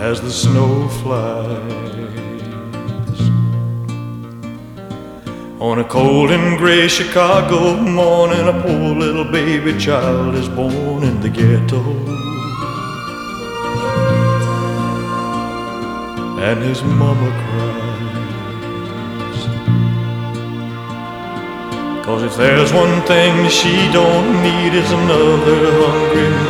as the snow flies. On a cold and gray Chicago morning, a poor little baby child is born in the ghetto. And his mama cries. Cause if there's one thing she don't need, it's another hungry